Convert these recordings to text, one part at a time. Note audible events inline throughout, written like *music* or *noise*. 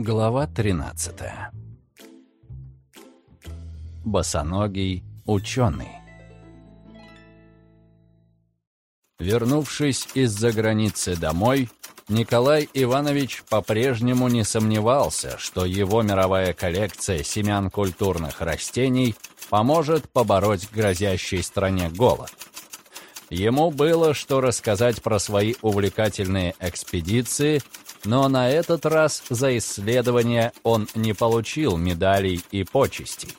Глава 13 Босоногий ученый Вернувшись из-за границы домой, Николай Иванович по-прежнему не сомневался, что его мировая коллекция семян культурных растений поможет побороть грозящей стране голод. Ему было что рассказать про свои увлекательные экспедиции, но на этот раз за исследование он не получил медалей и почестей.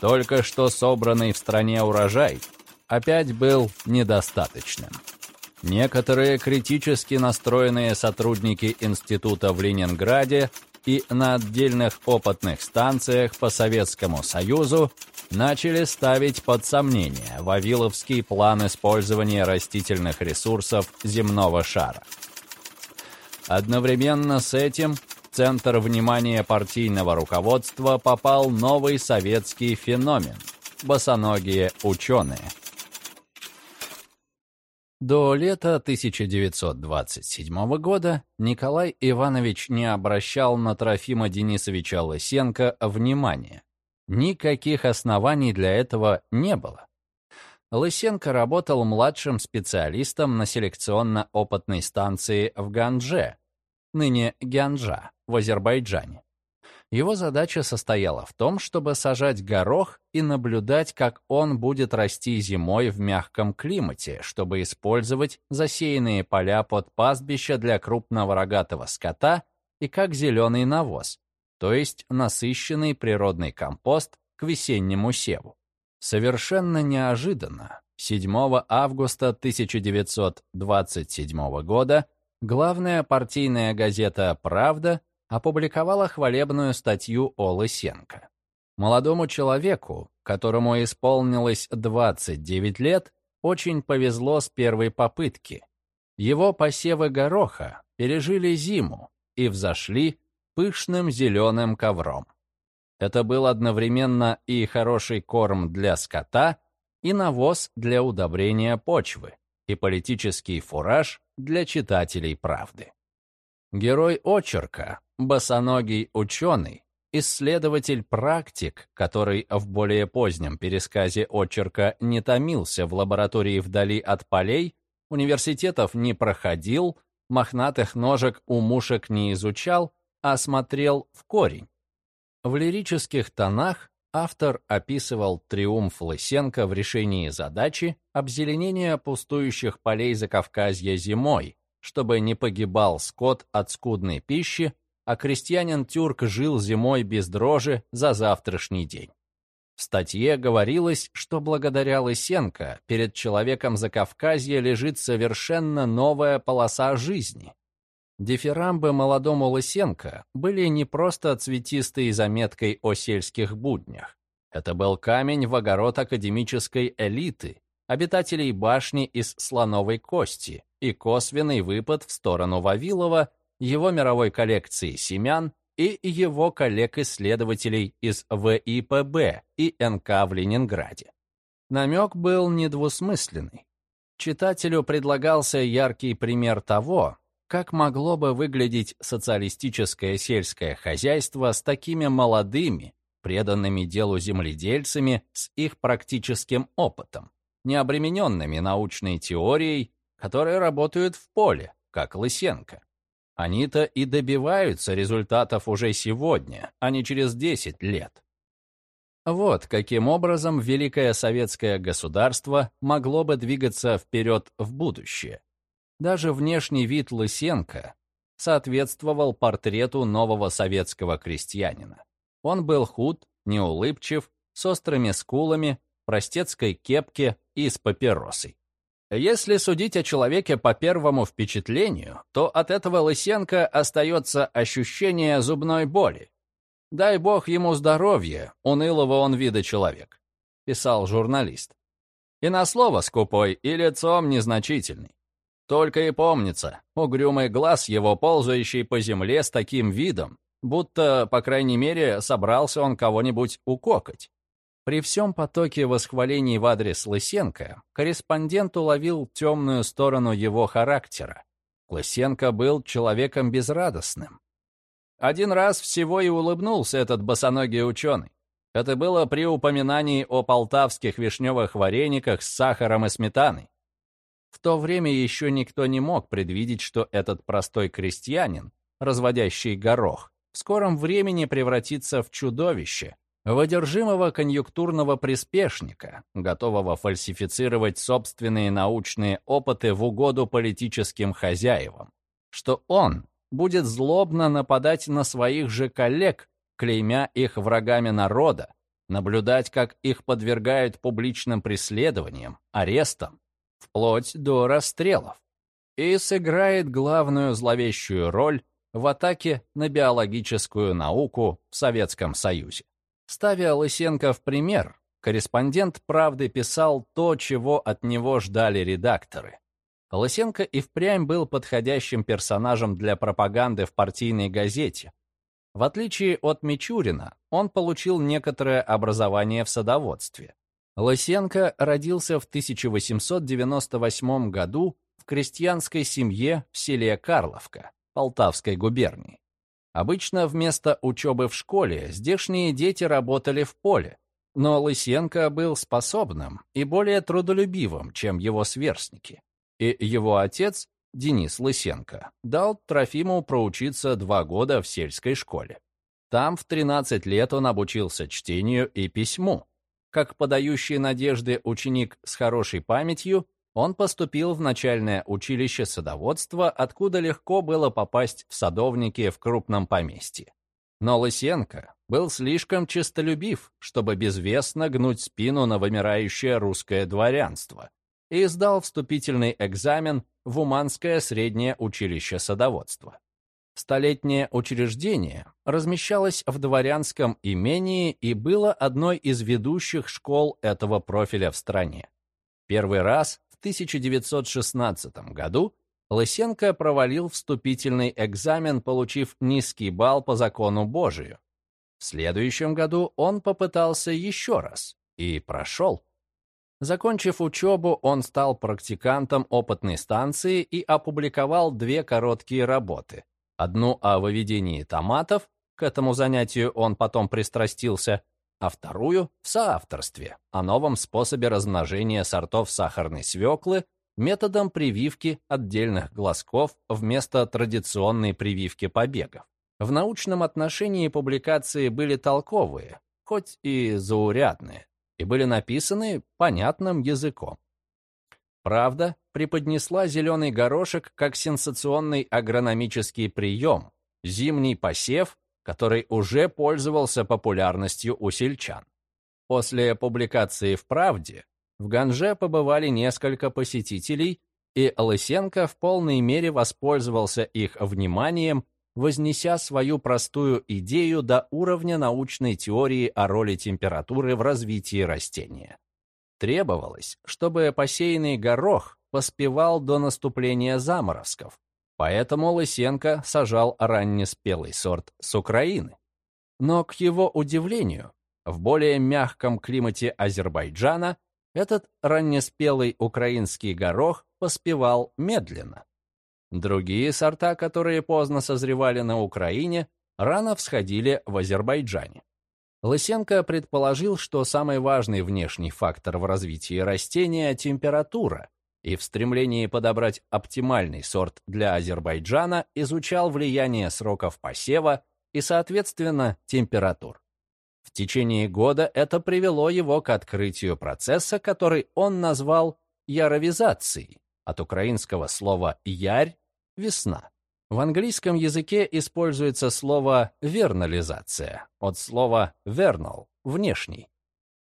Только что собранный в стране урожай опять был недостаточным. Некоторые критически настроенные сотрудники института в Ленинграде и на отдельных опытных станциях по Советскому Союзу начали ставить под сомнение Вавиловский план использования растительных ресурсов земного шара. Одновременно с этим в центр внимания партийного руководства попал новый советский феномен – босоногие ученые – до лета 1927 года Николай Иванович не обращал на Трофима Денисовича Лысенко внимания. Никаких оснований для этого не было. Лысенко работал младшим специалистом на селекционно-опытной станции в Ганже, ныне Гянджа, в Азербайджане. Его задача состояла в том, чтобы сажать горох и наблюдать, как он будет расти зимой в мягком климате, чтобы использовать засеянные поля под пастбища для крупного рогатого скота и как зеленый навоз, то есть насыщенный природный компост к весеннему севу. Совершенно неожиданно, 7 августа 1927 года главная партийная газета «Правда» опубликовала хвалебную статью о Лысенко. Молодому человеку, которому исполнилось 29 лет, очень повезло с первой попытки. Его посевы гороха пережили зиму и взошли пышным зеленым ковром. Это был одновременно и хороший корм для скота, и навоз для удобрения почвы, и политический фураж для читателей правды. Герой очерка, босоногий ученый, исследователь-практик, который в более позднем пересказе очерка не томился в лаборатории вдали от полей, университетов не проходил, мохнатых ножек у мушек не изучал, а смотрел в корень. В лирических тонах автор описывал триумф Лысенко в решении задачи обзеленения пустующих полей Закавказья зимой, чтобы не погибал скот от скудной пищи, а крестьянин-тюрк жил зимой без дрожи за завтрашний день. В статье говорилось, что благодаря Лысенко перед человеком Закавказья лежит совершенно новая полоса жизни. Дифирамбы молодому Лысенко были не просто цветистой заметкой о сельских буднях. Это был камень в огород академической элиты, обитателей башни из слоновой кости и косвенный выпад в сторону Вавилова, его мировой коллекции семян и его коллег-исследователей из ВИПБ и НК в Ленинграде. Намек был недвусмысленный. Читателю предлагался яркий пример того, как могло бы выглядеть социалистическое сельское хозяйство с такими молодыми, преданными делу земледельцами с их практическим опытом не обремененными научной теорией, которые работают в поле, как Лысенко. Они-то и добиваются результатов уже сегодня, а не через 10 лет. Вот каким образом великое советское государство могло бы двигаться вперед в будущее. Даже внешний вид Лысенко соответствовал портрету нового советского крестьянина. Он был худ, неулыбчив, с острыми скулами, простецкой кепке и с папиросой. Если судить о человеке по первому впечатлению, то от этого Лысенко остается ощущение зубной боли. «Дай бог ему здоровья, унылого он вида человек», — писал журналист. И на слово скупой, и лицом незначительный. Только и помнится, угрюмый глаз его, ползающий по земле с таким видом, будто, по крайней мере, собрался он кого-нибудь укокать. При всем потоке восхвалений в адрес Лысенко корреспондент уловил темную сторону его характера. Лысенко был человеком безрадостным. Один раз всего и улыбнулся этот босоногий ученый. Это было при упоминании о полтавских вишневых варениках с сахаром и сметаной. В то время еще никто не мог предвидеть, что этот простой крестьянин, разводящий горох, в скором времени превратится в чудовище, в одержимого конъюнктурного приспешника, готового фальсифицировать собственные научные опыты в угоду политическим хозяевам, что он будет злобно нападать на своих же коллег, клеймя их врагами народа, наблюдать, как их подвергают публичным преследованиям, арестам, вплоть до расстрелов, и сыграет главную зловещую роль в атаке на биологическую науку в Советском Союзе. Ставя Лысенко в пример, корреспондент «Правды» писал то, чего от него ждали редакторы. Лысенко и впрямь был подходящим персонажем для пропаганды в партийной газете. В отличие от Мичурина, он получил некоторое образование в садоводстве. Лысенко родился в 1898 году в крестьянской семье в селе Карловка, Полтавской губернии. Обычно вместо учебы в школе здешние дети работали в поле, но Лысенко был способным и более трудолюбивым, чем его сверстники. И его отец, Денис Лысенко, дал Трофиму проучиться два года в сельской школе. Там в 13 лет он обучился чтению и письму, как подающий надежды ученик с хорошей памятью, он поступил в начальное училище садоводства, откуда легко было попасть в садовники в крупном поместье. Но Лысенко был слишком честолюбив, чтобы безвестно гнуть спину на вымирающее русское дворянство, и сдал вступительный экзамен в Уманское среднее училище садоводства. Столетнее учреждение размещалось в дворянском имении и было одной из ведущих школ этого профиля в стране. Первый раз в 1916 году Лысенко провалил вступительный экзамен, получив низкий балл по закону Божию. В следующем году он попытался еще раз и прошел. Закончив учебу, он стал практикантом опытной станции и опубликовал две короткие работы Одну о выведении томатов, к этому занятию он потом пристрастился, а вторую в соавторстве о новом способе размножения сортов сахарной свеклы методом прививки отдельных глазков вместо традиционной прививки побегов. В научном отношении публикации были толковые, хоть и заурядные, и были написаны понятным языком. Правда преподнесла зеленый горошек как сенсационный агрономический прием, зимний посев, который уже пользовался популярностью у сельчан. После публикации в «Правде» в Ганже побывали несколько посетителей, и Лысенко в полной мере воспользовался их вниманием, вознеся свою простую идею до уровня научной теории о роли температуры в развитии растения. Требовалось, чтобы посеянный горох поспевал до наступления заморозков, поэтому Лысенко сажал раннеспелый сорт с Украины. Но, к его удивлению, в более мягком климате Азербайджана этот раннеспелый украинский горох поспевал медленно. Другие сорта, которые поздно созревали на Украине, рано всходили в Азербайджане. Лысенко предположил, что самый важный внешний фактор в развитии растения – температура, и в стремлении подобрать оптимальный сорт для Азербайджана изучал влияние сроков посева и, соответственно, температур. В течение года это привело его к открытию процесса, который он назвал яровизацией, от украинского слова «ярь» — «весна». В английском языке используется слово «вернализация» от слова «vernal» — «внешний».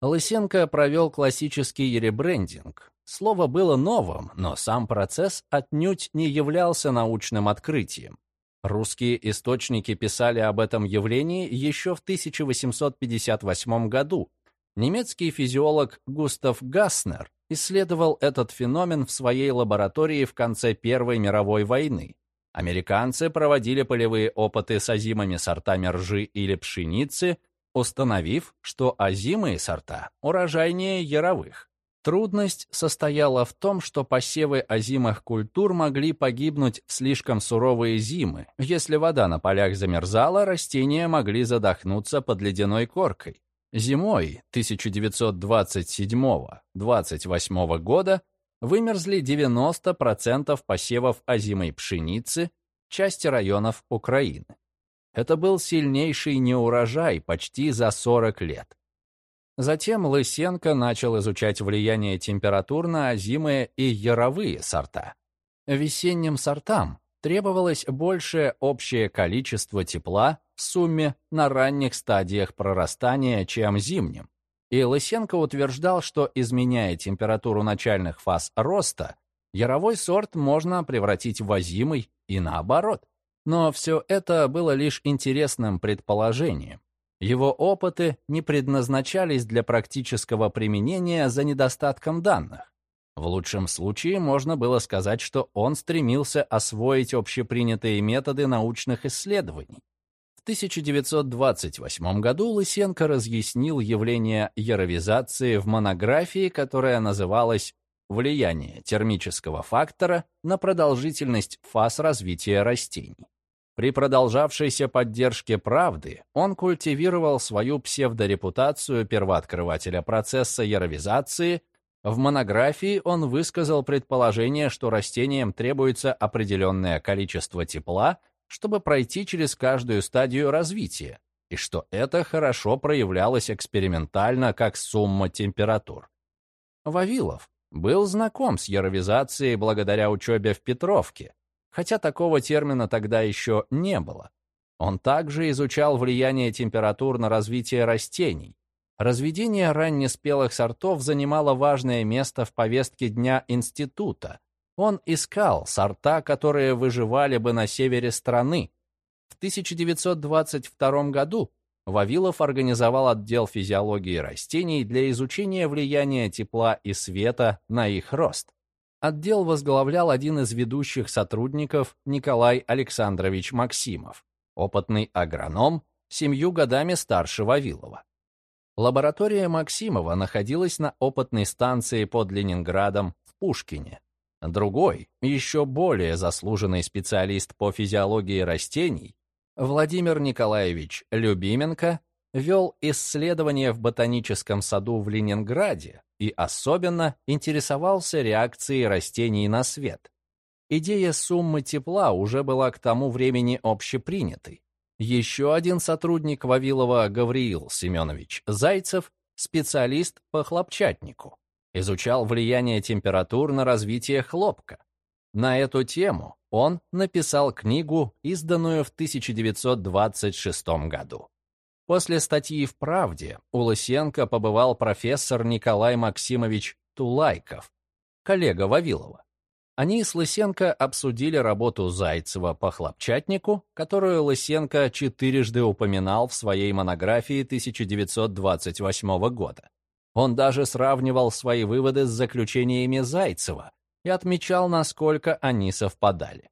Лысенко провел классический ребрендинг. Слово было новым, но сам процесс отнюдь не являлся научным открытием. Русские источники писали об этом явлении еще в 1858 году. Немецкий физиолог Густав Гаснер исследовал этот феномен в своей лаборатории в конце Первой мировой войны. Американцы проводили полевые опыты с озимыми сортами ржи или пшеницы, установив, что озимые сорта урожайнее яровых. Трудность состояла в том, что посевы озимых культур могли погибнуть в слишком суровые зимы. Если вода на полях замерзала, растения могли задохнуться под ледяной коркой. Зимой 1927-28 года вымерзли 90% посевов озимой пшеницы части районов Украины. Это был сильнейший неурожай почти за 40 лет. Затем Лысенко начал изучать влияние температур на озимые и яровые сорта. Весенним сортам требовалось большее общее количество тепла в сумме на ранних стадиях прорастания, чем зимним. И Лысенко утверждал, что, изменяя температуру начальных фаз роста, яровой сорт можно превратить в озимый и наоборот. Но все это было лишь интересным предположением. Его опыты не предназначались для практического применения за недостатком данных. В лучшем случае можно было сказать, что он стремился освоить общепринятые методы научных исследований. В 1928 году Лысенко разъяснил явление яровизации в монографии, которая называлась «Влияние термического фактора на продолжительность фаз развития растений». При продолжавшейся поддержке правды он культивировал свою псевдорепутацию первооткрывателя процесса яровизации. В монографии он высказал предположение, что растениям требуется определенное количество тепла, чтобы пройти через каждую стадию развития, и что это хорошо проявлялось экспериментально как сумма температур. Вавилов был знаком с яровизацией благодаря учебе в Петровке, хотя такого термина тогда еще не было. Он также изучал влияние температур на развитие растений. Разведение раннеспелых сортов занимало важное место в повестке дня института. Он искал сорта, которые выживали бы на севере страны. В 1922 году Вавилов организовал отдел физиологии растений для изучения влияния тепла и света на их рост. Отдел возглавлял один из ведущих сотрудников Николай Александрович Максимов, опытный агроном, семью годами старше Вавилова. Лаборатория Максимова находилась на опытной станции под Ленинградом в Пушкине. Другой, еще более заслуженный специалист по физиологии растений, Владимир Николаевич Любименко, вел исследования в ботаническом саду в Ленинграде и особенно интересовался реакцией растений на свет. Идея суммы тепла уже была к тому времени общепринятой. Еще один сотрудник Вавилова Гавриил Семенович Зайцев, специалист по хлопчатнику, изучал влияние температур на развитие хлопка. На эту тему он написал книгу, изданную в 1926 году. После статьи в «Правде» у Лысенко побывал профессор Николай Максимович Тулайков, коллега Вавилова. Они с Лысенко обсудили работу Зайцева по хлопчатнику, которую Лысенко четырежды упоминал в своей монографии 1928 года. Он даже сравнивал свои выводы с заключениями Зайцева и отмечал, насколько они совпадали.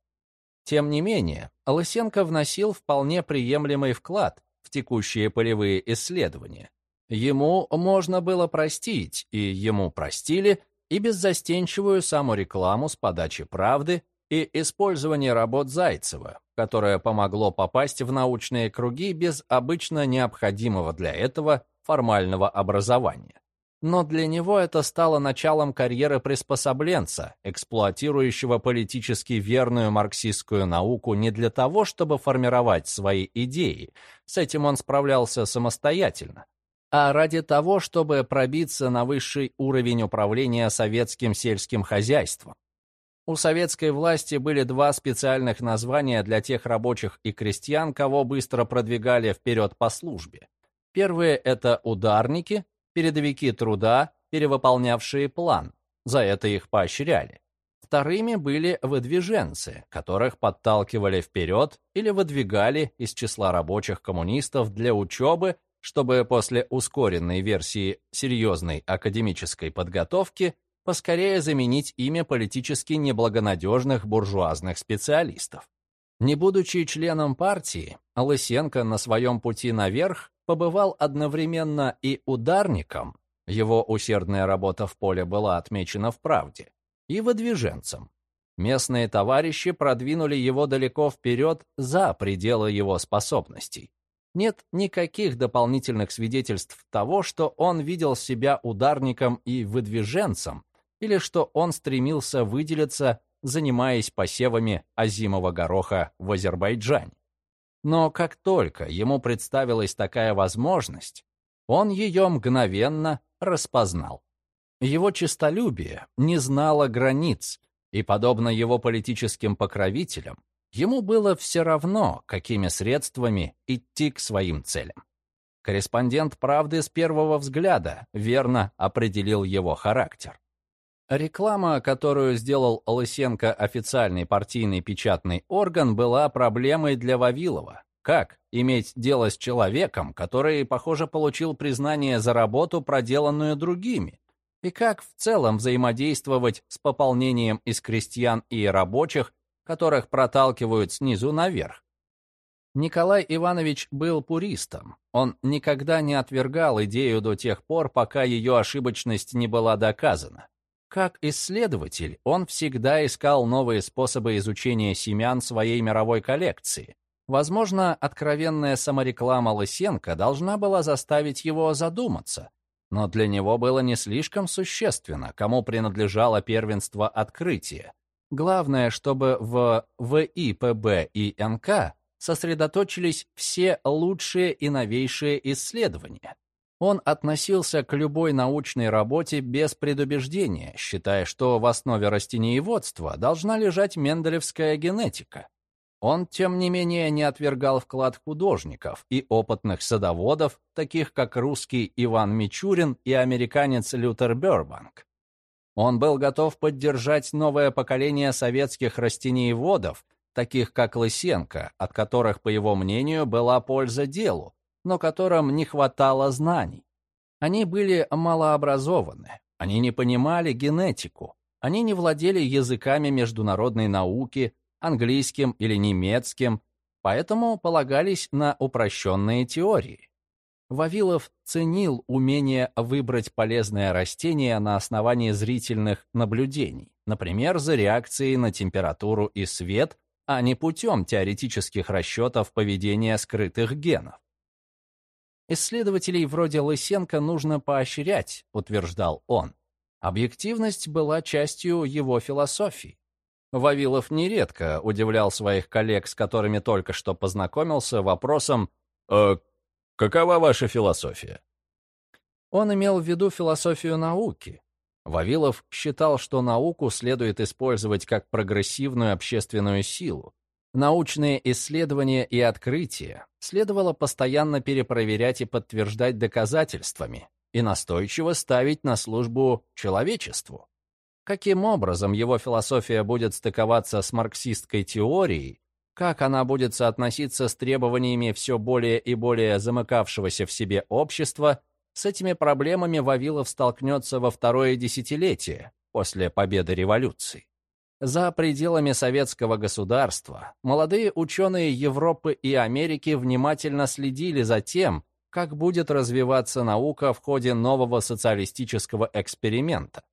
Тем не менее, Лысенко вносил вполне приемлемый вклад в текущие полевые исследования. Ему можно было простить, и ему простили, и беззастенчивую саморекламу с подачи правды и использование работ Зайцева, которое помогло попасть в научные круги без обычно необходимого для этого формального образования. Но для него это стало началом карьеры приспособленца, эксплуатирующего политически верную марксистскую науку не для того, чтобы формировать свои идеи, с этим он справлялся самостоятельно, а ради того, чтобы пробиться на высший уровень управления советским сельским хозяйством. У советской власти были два специальных названия для тех рабочих и крестьян, кого быстро продвигали вперед по службе. Первые — это ударники, передовики труда, перевыполнявшие план. За это их поощряли. Вторыми были выдвиженцы, которых подталкивали вперед или выдвигали из числа рабочих коммунистов для учебы, чтобы после ускоренной версии серьезной академической подготовки поскорее заменить имя политически неблагонадежных буржуазных специалистов. Не будучи членом партии, Лысенко на своем пути наверх побывал одновременно и ударником, Его усердная работа в поле была отмечена в правде. И выдвиженцем. Местные товарищи продвинули его далеко вперед за пределы его способностей. Нет никаких дополнительных свидетельств того, что он видел себя ударником и выдвиженцем, или что он стремился выделиться, занимаясь посевами озимого гороха в Азербайджане. Но как только ему представилась такая возможность, он ее мгновенно распознал. Его честолюбие не знало границ, и, подобно его политическим покровителям, ему было все равно, какими средствами идти к своим целям. Корреспондент «Правды» с первого взгляда верно определил его характер. Реклама, которую сделал Лысенко официальный партийный печатный орган, была проблемой для Вавилова. Как иметь дело с человеком, который, похоже, получил признание за работу, проделанную другими? И как в целом взаимодействовать с пополнением из крестьян и рабочих, которых проталкивают снизу наверх? Николай Иванович был пуристом. Он никогда не отвергал идею до тех пор, пока ее ошибочность не была доказана. Как исследователь, он всегда искал новые способы изучения семян своей мировой коллекции. Возможно, откровенная самореклама Лысенко должна была заставить его задуматься, но для него было не слишком существенно, кому принадлежало первенство открытия. Главное, чтобы в ВИПБ и НК сосредоточились все лучшие и новейшие исследования. Он относился к любой научной работе без предубеждения, считая, что в основе растениеводства должна лежать менделевская генетика. Он, тем не менее, не отвергал вклад художников и опытных садоводов, таких как русский Иван Мичурин и американец Лютер Бёрбанк. Он был готов поддержать новое поколение советских растениеводов, таких как Лысенко, от которых, по его мнению, была польза делу, но которым не хватало знаний. Они были малообразованы, они не понимали генетику, они не владели языками международной науки, английским или немецким, поэтому полагались на упрощенные теории. Вавилов ценил умение выбрать полезное растение на основании зрительных наблюдений, например, за реакцией на температуру и свет, а не путем теоретических расчетов поведения скрытых генов. Исследователей вроде Лысенко нужно поощрять, утверждал он. Объективность была частью его философии. Вавилов нередко удивлял своих коллег, с которыми только что познакомился, вопросом «Э, «Какова ваша философия?» Он имел в виду философию науки. Вавилов считал, что науку следует использовать как прогрессивную общественную силу, Научные исследования и открытия следовало постоянно перепроверять и подтверждать доказательствами и настойчиво ставить на службу человечеству. Каким образом его философия будет стыковаться с марксистской теорией, как она будет соотноситься с требованиями все более и более замыкавшегося в себе общества, с этими проблемами Вавилов столкнется во второе десятилетие после победы революции. За пределами советского государства молодые ученые Европы и Америки внимательно следили за тем, как будет развиваться наука в ходе нового социалистического эксперимента.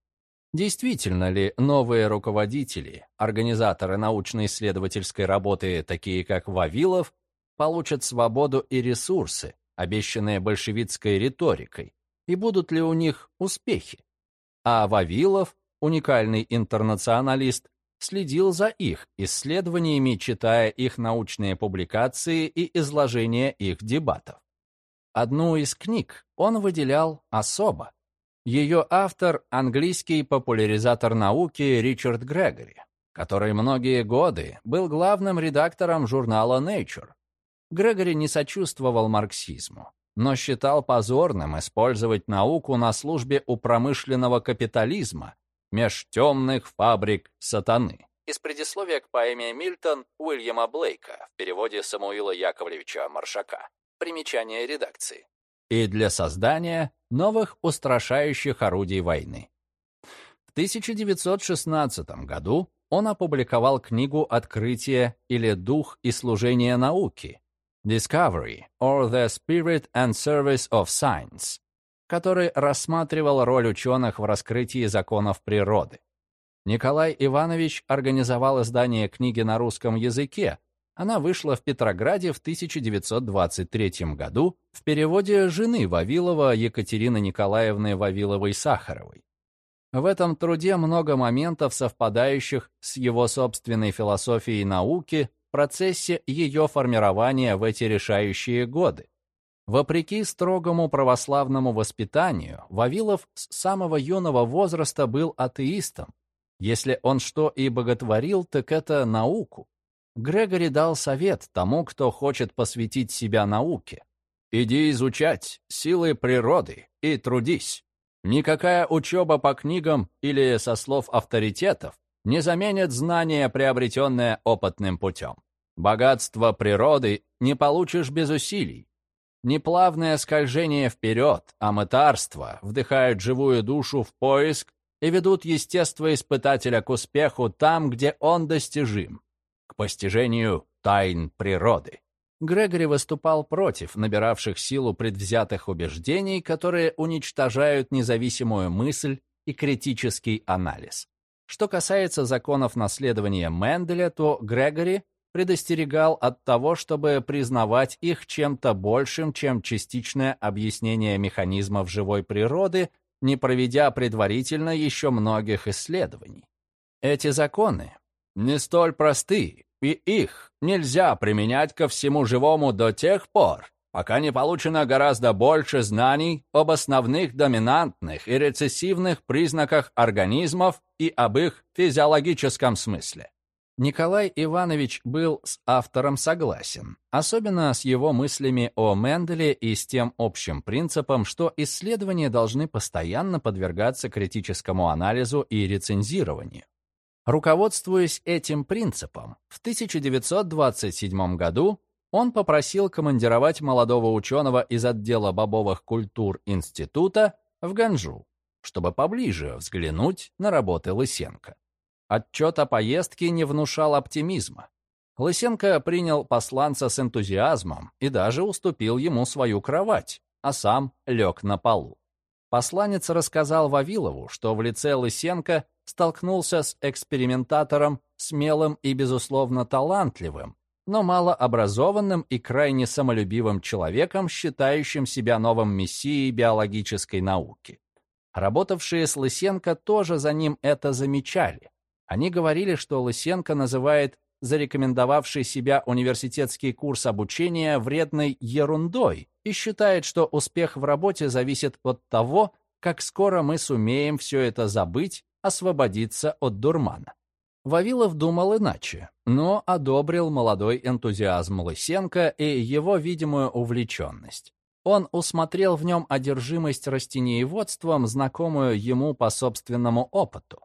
Действительно ли новые руководители, организаторы научно-исследовательской работы, такие как Вавилов, получат свободу и ресурсы, обещанные большевистской риторикой, и будут ли у них успехи? А Вавилов, уникальный интернационалист, следил за их исследованиями, читая их научные публикации и изложения их дебатов. Одну из книг он выделял особо. Ее автор — английский популяризатор науки Ричард Грегори, который многие годы был главным редактором журнала Nature. Грегори не сочувствовал марксизму, но считал позорным использовать науку на службе у промышленного капитализма меж темных фабрик сатаны. Из предисловия к поэме «Мильтон» Уильяма Блейка в переводе Самуила Яковлевича Маршака. Примечание редакции. И для создания новых устрашающих орудий войны. В 1916 году он опубликовал книгу «Открытие» или «Дух и служение науки» Discovery or the Spirit and Service of Science который рассматривал роль ученых в раскрытии законов природы. Николай Иванович организовал издание книги на русском языке. Она вышла в Петрограде в 1923 году в переводе жены Вавилова Екатерины Николаевны Вавиловой-Сахаровой. В этом труде много моментов, совпадающих с его собственной философией науки в процессе ее формирования в эти решающие годы. Вопреки строгому православному воспитанию, Вавилов с самого юного возраста был атеистом. Если он что и боготворил, так это науку. Грегори дал совет тому, кто хочет посвятить себя науке. «Иди изучать силы природы и трудись. Никакая учеба по книгам или со слов авторитетов не заменит знания, приобретенное опытным путем. Богатство природы не получишь без усилий, Неплавное скольжение вперед, а мытарство вдыхают живую душу в поиск и ведут естествоиспытателя к успеху там, где он достижим, к постижению тайн природы. Грегори выступал против набиравших силу предвзятых убеждений, которые уничтожают независимую мысль и критический анализ. Что касается законов наследования Менделя, то Грегори предостерегал от того, чтобы признавать их чем-то большим, чем частичное объяснение механизмов живой природы, не проведя предварительно еще многих исследований. Эти законы не столь просты, и их нельзя применять ко всему живому до тех пор, пока не получено гораздо больше знаний об основных доминантных и рецессивных признаках организмов и об их физиологическом смысле. Николай Иванович был с автором согласен, особенно с его мыслями о Менделе и с тем общим принципом, что исследования должны постоянно подвергаться критическому анализу и рецензированию. Руководствуясь этим принципом, в 1927 году он попросил командировать молодого ученого из отдела бобовых культур института в Ганжу, чтобы поближе взглянуть на работы Лысенко. Отчет о поездке не внушал оптимизма. Лысенко принял посланца с энтузиазмом и даже уступил ему свою кровать, а сам лег на полу. Посланец рассказал Вавилову, что в лице Лысенко столкнулся с экспериментатором, смелым и, безусловно, талантливым, но малообразованным и крайне самолюбивым человеком, считающим себя новым мессией биологической науки. Работавшие с Лысенко тоже за ним это замечали. Они говорили, что Лысенко называет зарекомендовавший себя университетский курс обучения вредной ерундой и считает, что успех в работе зависит от того, как скоро мы сумеем все это забыть, освободиться от дурмана. Вавилов думал иначе, но одобрил молодой энтузиазм Лысенко и его видимую увлеченность. Он усмотрел в нем одержимость растениеводством, знакомую ему по собственному опыту.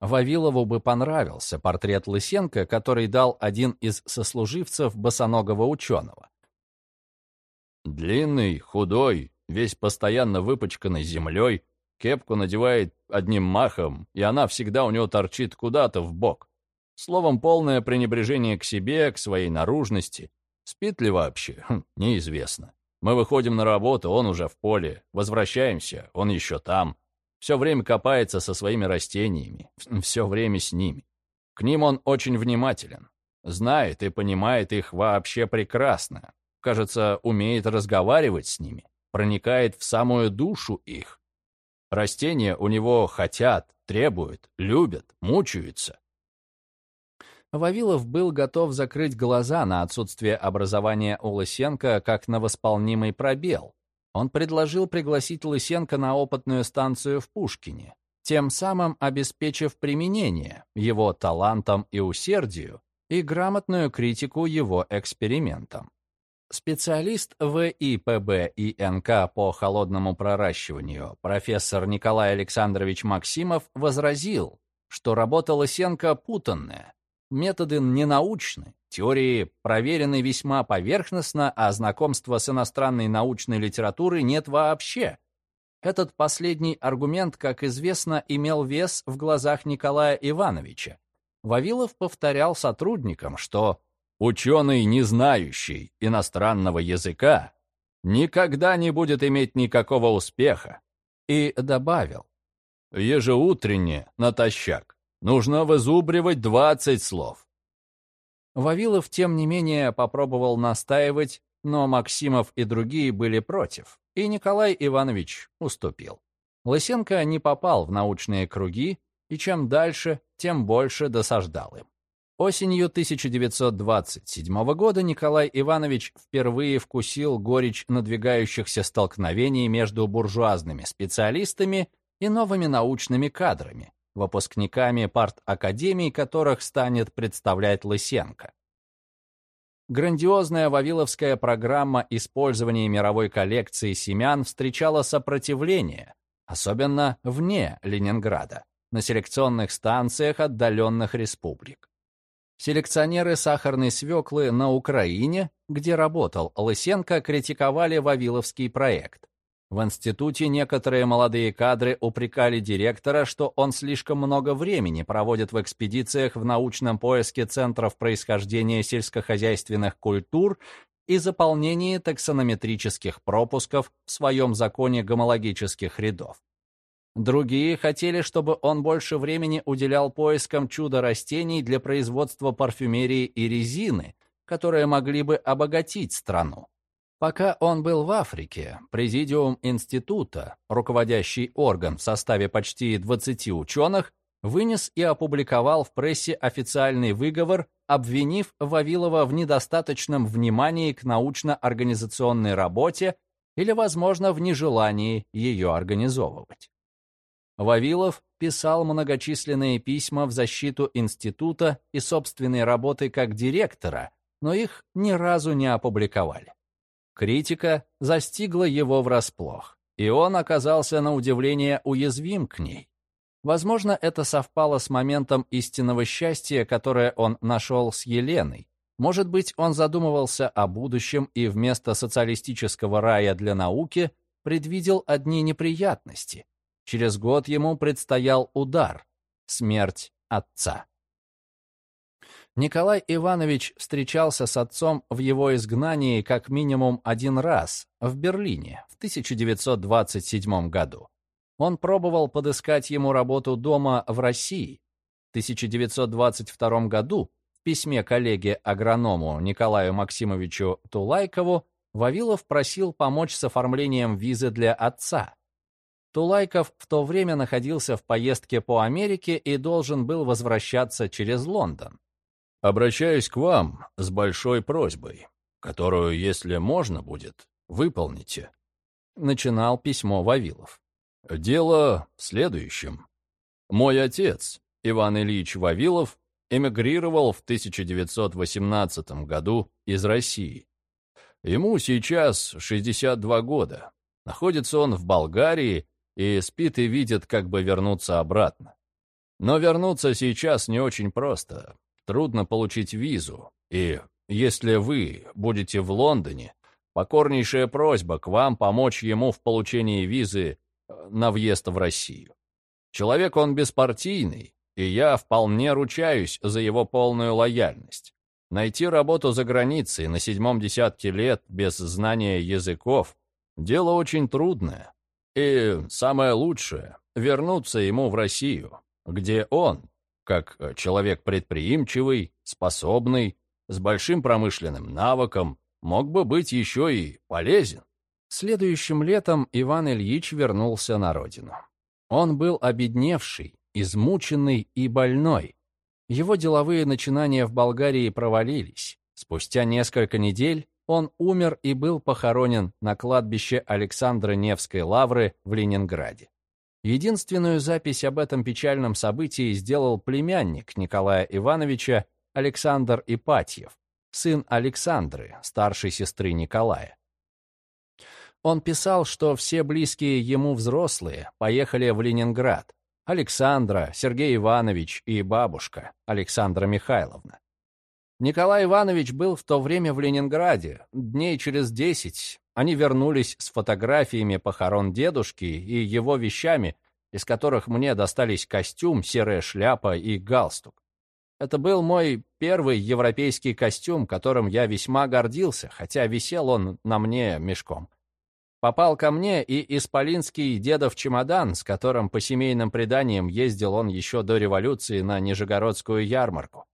Вавилову бы понравился портрет Лысенко, который дал один из сослуживцев босоногого ученого. Длинный, худой, весь постоянно выпачканный землей, кепку надевает одним махом, и она всегда у него торчит куда-то в бок. Словом, полное пренебрежение к себе, к своей наружности. Спит ли вообще? Хм, неизвестно. Мы выходим на работу, он уже в поле. Возвращаемся, он еще там. Все время копается со своими растениями, *laughs* все время с ними. К ним он очень внимателен. Знает и понимает их вообще прекрасно. Кажется, умеет разговаривать с ними, проникает в самую душу их. Растения у него хотят, требуют, любят, мучаются. Вавилов был готов закрыть глаза на отсутствие образования у Лысенко как на восполнимый пробел, он предложил пригласить Лысенко на опытную станцию в Пушкине, тем самым обеспечив применение его талантам и усердию и грамотную критику его экспериментам. Специалист в ИПБ и НК по холодному проращиванию профессор Николай Александрович Максимов возразил, что работа Лысенко путанная, методы ненаучны, Теории проверены весьма поверхностно, а знакомства с иностранной научной литературой нет вообще. Этот последний аргумент, как известно, имел вес в глазах Николая Ивановича. Вавилов повторял сотрудникам, что «ученый, не знающий иностранного языка, никогда не будет иметь никакого успеха. И добавил, ежеутренне, натощак, нужно вызубривать 20 слов. Вавилов, тем не менее, попробовал настаивать, но Максимов и другие были против, и Николай Иванович уступил. Лысенко не попал в научные круги, и чем дальше, тем больше досаждал им. Осенью 1927 года Николай Иванович впервые вкусил горечь надвигающихся столкновений между буржуазными специалистами и новыми научными кадрами, выпускниками парт-академий которых станет представлять Лысенко. Грандиозная вавиловская программа использования мировой коллекции семян встречала сопротивление, особенно вне Ленинграда, на селекционных станциях отдаленных республик. Селекционеры сахарной свеклы на Украине, где работал Лысенко, критиковали Вавиловский проект. В институте некоторые молодые кадры упрекали директора, что он слишком много времени проводит в экспедициях в научном поиске центров происхождения сельскохозяйственных культур и заполнении таксонометрических пропусков в своем законе гомологических рядов. Другие хотели, чтобы он больше времени уделял поискам чудо-растений для производства парфюмерии и резины, которые могли бы обогатить страну. Пока он был в Африке, Президиум Института, руководящий орган в составе почти 20 ученых, вынес и опубликовал в прессе официальный выговор, обвинив Вавилова в недостаточном внимании к научно-организационной работе или, возможно, в нежелании ее организовывать. Вавилов писал многочисленные письма в защиту института и собственной работы как директора, но их ни разу не опубликовали. Критика застигла его врасплох, и он оказался на удивление уязвим к ней. Возможно, это совпало с моментом истинного счастья, которое он нашел с Еленой. Может быть, он задумывался о будущем и вместо социалистического рая для науки предвидел одни неприятности. Через год ему предстоял удар — смерть отца. Николай Иванович встречался с отцом в его изгнании как минимум один раз в Берлине в 1927 году. Он пробовал подыскать ему работу дома в России. В 1922 году в письме коллеге-агроному Николаю Максимовичу Тулайкову Вавилов просил помочь с оформлением визы для отца. Тулайков в то время находился в поездке по Америке и должен был возвращаться через Лондон. Обращаюсь к вам с большой просьбой, которую, если можно будет, выполните. Начинал письмо Вавилов. Дело в следующем. Мой отец, Иван Ильич Вавилов, эмигрировал в 1918 году из России. Ему сейчас 62 года. Находится он в Болгарии и спит и видит, как бы вернуться обратно. Но вернуться сейчас не очень просто, трудно получить визу, и если вы будете в Лондоне, покорнейшая просьба к вам помочь ему в получении визы э, на въезд в Россию. Человек он беспартийный, и я вполне ручаюсь за его полную лояльность. Найти работу за границей на седьмом десятке лет без знания языков – дело очень трудное. И самое лучшее – вернуться ему в Россию, где он, как э, человек предприимчивый, способный, с большим промышленным навыком, мог бы быть еще и полезен. Следующим летом Иван Ильич вернулся на родину. Он был обедневший, измученный и больной. Его деловые начинания в Болгарии провалились. Спустя несколько недель он умер и был похоронен на кладбище Александра Невской лавры в Ленинграде. Единственную запись об этом печальном событии сделал племянник Николая Ивановича Александр Ипатьев, сын Александры, старшей сестры Николая. Он писал, что все близкие ему взрослые поехали в Ленинград. Александра, Сергей Иванович и бабушка Александра Михайловна. Николай Иванович был в то время в Ленинграде. Дней через десять они вернулись с фотографиями похорон дедушки и его вещами, из которых мне достались костюм, серая шляпа и галстук. Это был мой первый европейский костюм, которым я весьма гордился, хотя висел он на мне мешком. Попал ко мне и исполинский дедов чемодан, с которым по семейным преданиям ездил он еще до революции на Нижегородскую ярмарку.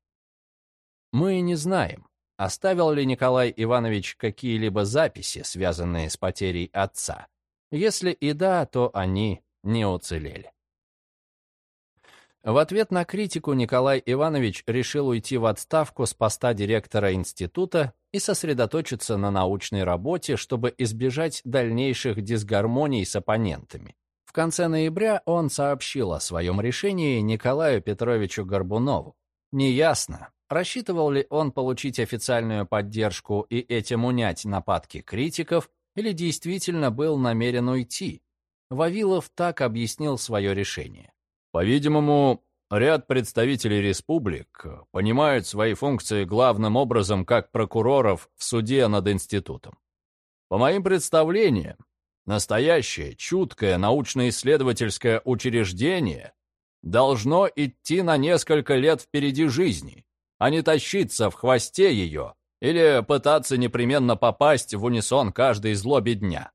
Мы не знаем, оставил ли Николай Иванович какие-либо записи, связанные с потерей отца. Если и да, то они не уцелели. В ответ на критику Николай Иванович решил уйти в отставку с поста директора института и сосредоточиться на научной работе, чтобы избежать дальнейших дисгармоний с оппонентами. В конце ноября он сообщил о своем решении Николаю Петровичу Горбунову. Неясно, рассчитывал ли он получить официальную поддержку и этим унять нападки критиков, или действительно был намерен уйти. Вавилов так объяснил свое решение. По-видимому, ряд представителей республик понимают свои функции главным образом как прокуроров в суде над институтом. По моим представлениям, настоящее, чуткое научно-исследовательское учреждение должно идти на несколько лет впереди жизни, а не тащиться в хвосте ее или пытаться непременно попасть в унисон каждой злоби дня.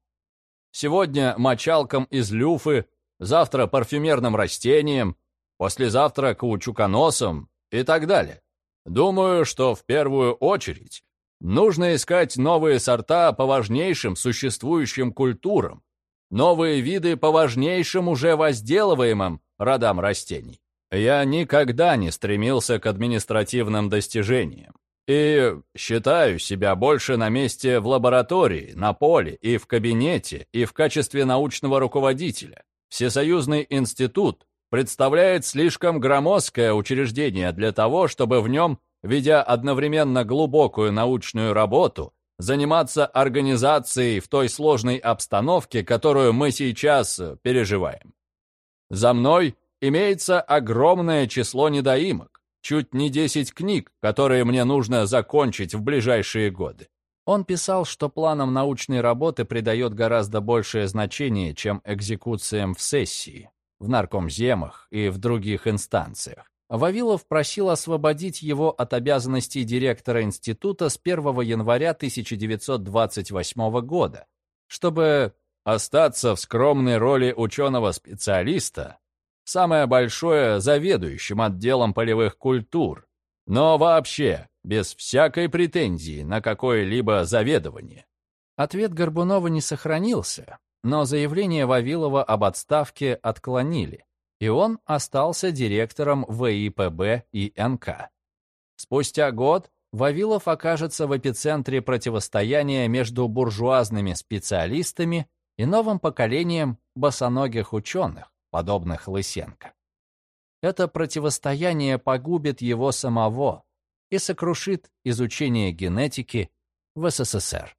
Сегодня мочалкам из люфы завтра парфюмерным растениям, послезавтра каучуконосам и так далее. Думаю, что в первую очередь нужно искать новые сорта по важнейшим существующим культурам, новые виды по важнейшим уже возделываемым родам растений. Я никогда не стремился к административным достижениям и считаю себя больше на месте в лаборатории, на поле и в кабинете, и в качестве научного руководителя. Всесоюзный институт представляет слишком громоздкое учреждение для того, чтобы в нем, ведя одновременно глубокую научную работу, заниматься организацией в той сложной обстановке, которую мы сейчас переживаем. За мной имеется огромное число недоимок, чуть не 10 книг, которые мне нужно закончить в ближайшие годы. Он писал, что планам научной работы придает гораздо большее значение, чем экзекуциям в сессии, в наркомземах и в других инстанциях. Вавилов просил освободить его от обязанностей директора института с 1 января 1928 года, чтобы остаться в скромной роли ученого-специалиста, самое большое заведующим отделом полевых культур, но вообще без всякой претензии на какое-либо заведование. Ответ Горбунова не сохранился, но заявление Вавилова об отставке отклонили, и он остался директором ВИПБ и НК. Спустя год Вавилов окажется в эпицентре противостояния между буржуазными специалистами и новым поколением босоногих ученых, подобных Лысенко. Это противостояние погубит его самого, и сокрушит изучение генетики в СССР.